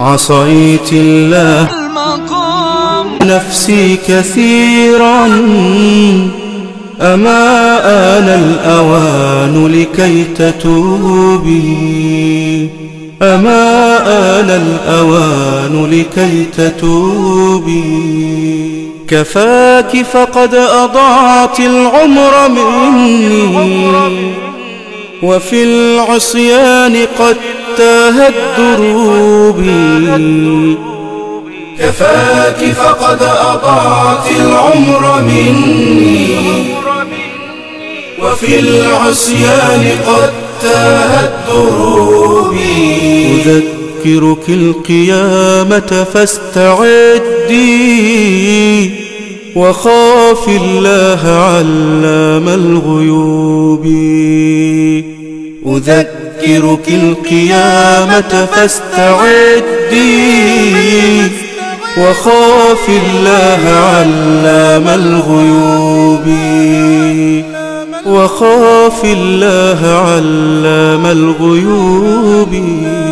عصيت الله المقام. نفسي كثيرا أما آن الأوان لكي تتوبي؟ أما آن الأوان لكي تتوبي؟ كفاك فقد أضعت العمر مني وفي العصيان قد تاهت دروبي كفاك فقد أضعت العمر مني. وفي العصيان قد تاهت دروبي أذكرك القيامة فاستعدي. وخاف الله علام الغيوب. أذكرك القيامة فاستعدي وخاف الله علام الغيوب وخاف الله علام الغيوب